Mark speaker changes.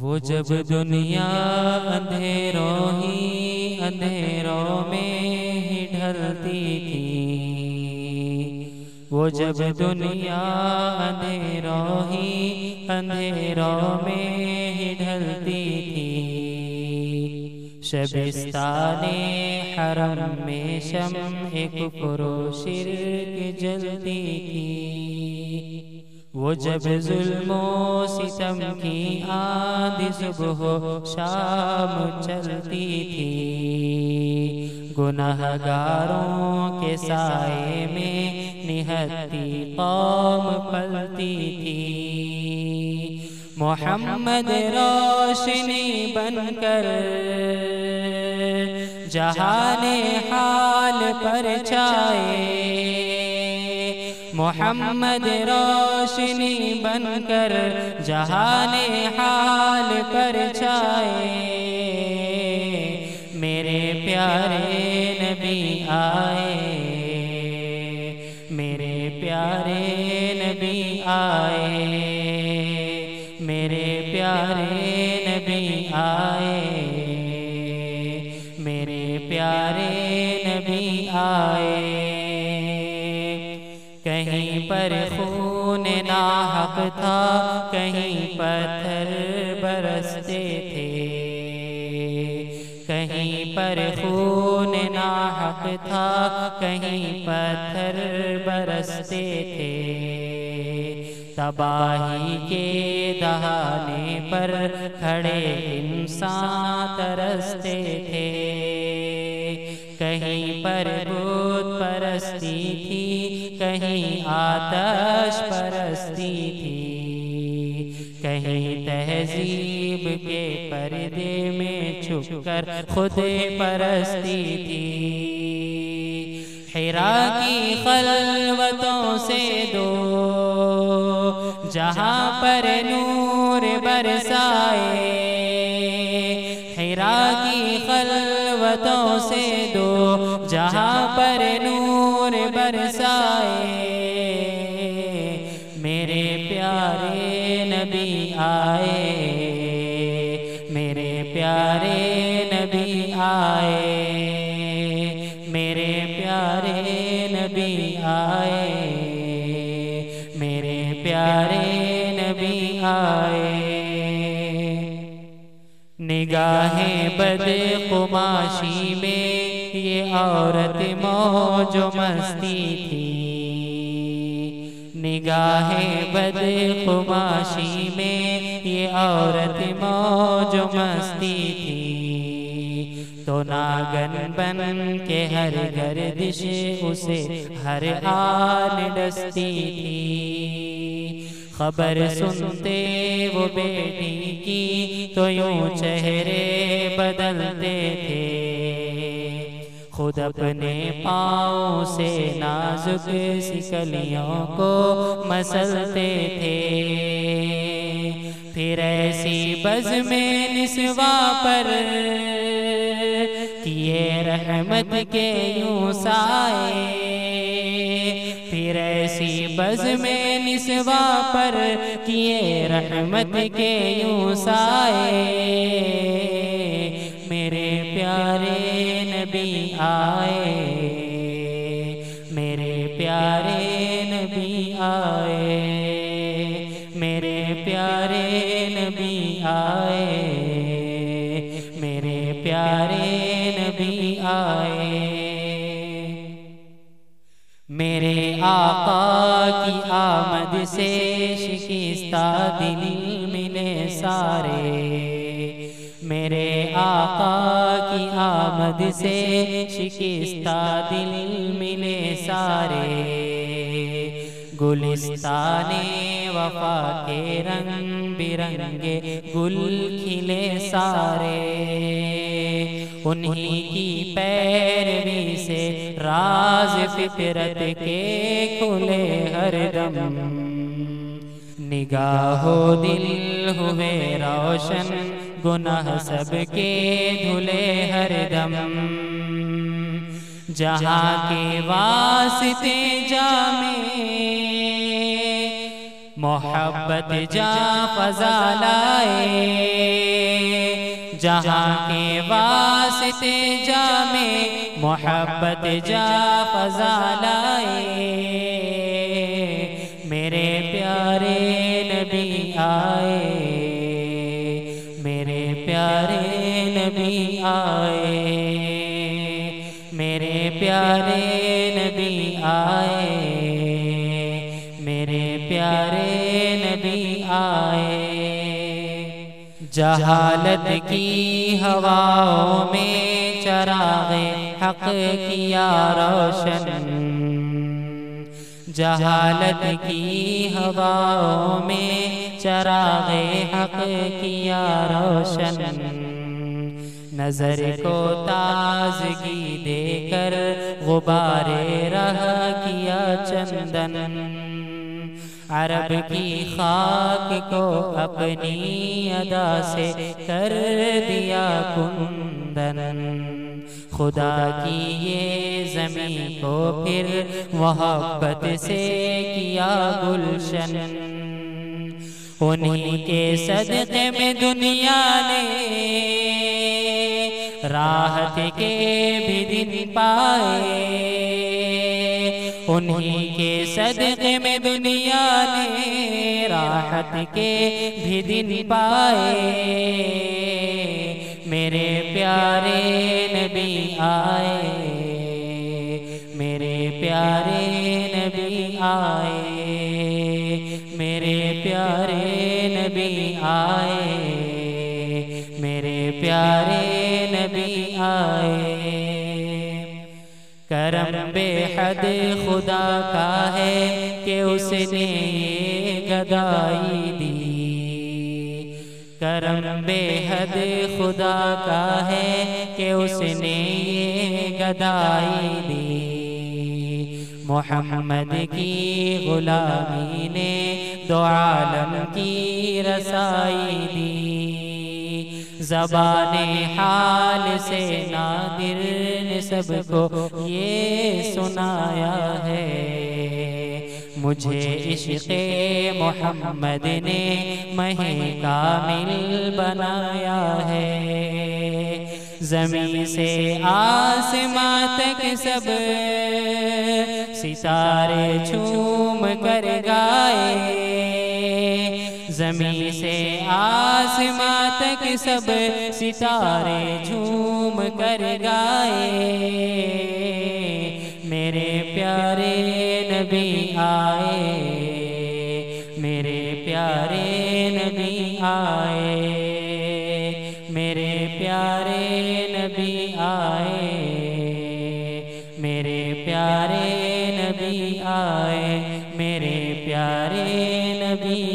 Speaker 1: وہ جب دنیا اندھیروں ہی اندھیروں میں ہی ڈھلتی تھی۔ وہ جب دنیا اندھیروں ہی اندھیروں میں ہی ڈھلتی تھی۔ شبستان حرم میں شم ایک پرو شرک جلتی تھی۔ وہ جب ظلم و ستم کی آدھی صبح و شام چلتی تھی۔ گناہ گاروں کے سائے میں نہتی قوم پلتی تھی۔ محمد روشنی بن کر جہان حال پر چائے محمد روشنی بن کر جہان حال پر چھائے۔ میرے پیارے نبی آئے۔ میرے پیارے نبی آئے۔ میرے پیارے نبی آئے۔ میرے پیارے نبی آئے۔ پر خون ناحق تھا، کہیں پتھر برستے تھے۔ کہیں پر خون ناحق تھا، کہیں پتھر برستے تھے۔ تباہی کے دہانے پر کھڑے انسان ترستے تھے۔ کہیں پر بت پرستی تھی کہیں آتش پرستی تھی کہیں تہذیب کے پردے میں چھپ کر خود پرستی تھی حرا کی خلوتوں سے دو جہاں پر نور برسائے حرا کی خلوتوں سے دو جہاں پر نور برسائے۔ میرے پیارے نبی آئے۔ میرے پیارے نبی آئے۔ میرے پیارے نبی آئے۔ میرے پیارے نبی آئے۔ نگاہیں بد قماشی میں یہ عورت موج و مستی تھی۔ نگاہیں بد قماشی میں یہ عورت موج و مستی تھی۔ تو ناگن بن کے ہر گردش اسے ہر آن ڈستی تھی۔ خبر سنتے وہ بیٹی کی تو یوں چہرے بدلتے تھے۔ خود اپنے پاؤں سے نازک سکلیوں کو مسلتے تھے۔ پھر ایسی بز میں نسوا پر کیے رحمت کے یوں سائے۔ پھر ایسی بز میں نسوا پر کیے رحمت کے یوں سائے۔ پیارے نبی آئے، میرے پیارے نبی آئے، میرے پیارے نبی آئے، میرے پیارے نبی آئے۔ میرے آقا کی آمد سے شکستہ دل ملے سارے۔ میرے آقا کی آمد سے شکستہ دل ملے سارے۔ گلستان وفا کے رنگ برنگے گل کھلے سارے۔ انہی کی پیروی سے راز فطرت کے کھلے ہر دم۔ نگاہ و دل ہوئے روشن گناہ سب کے دھلے ہر دم۔ جہاں کے واسطے جامے محبت جا فضا لائے۔ جہاں کے واسطے جا میں محبت جا فضا لائے۔ پیارے نبی آئے۔ میرے پیارے نبی آئے۔ میرے پیارے نبی آئے۔ جہالت کی ہواؤں میں چراغ حق کیا روشن۔ جہالت کی ہواؤں میں چراغ حق کیا روشن نظر کو تازگی دے کر غبار رہ کیا چندن۔ عرب کی خاک کو اپنی ادا سے کر دیا کندن۔ خدا کی یہ زمین کو پھر محبت سے کیا گلشن۔ انہی کے صدقے میں دنیا نے راحت کے بھی دن پائے۔ انہی کے صدقے میں دنیا نے راحت کے بھی دن پائے۔ میرے پیارے نبی آئے، میرے پیارے نبی آئے، میرے پیارے نبی آئے، میرے پیارے نبی آئے۔ کرم بے حد خدا کا ہے کہ اس نے گدائی دی۔ کرم بے حد خدا کا ہے کہ اس نے یہ گدائی دی۔ محمد کی غلامی نے دو عالم کی رسائی دی۔ زبان حال سے نادر نے سب کو یہ سنایا ہے۔ مجھے عشق محمد نے مہی کامل بنایا ہے۔ زمین سے آسماں تک سب ستارے چھوم کر گائے۔ زمین سے آسماں تک سب ستارے جھوم کر گائے۔ میرے پیارے نبی آئے، میرے پیارے نبی آئے، میرے پیارے نبی آئے، میرے پیارے نبی آئے، میرے پیارے نبی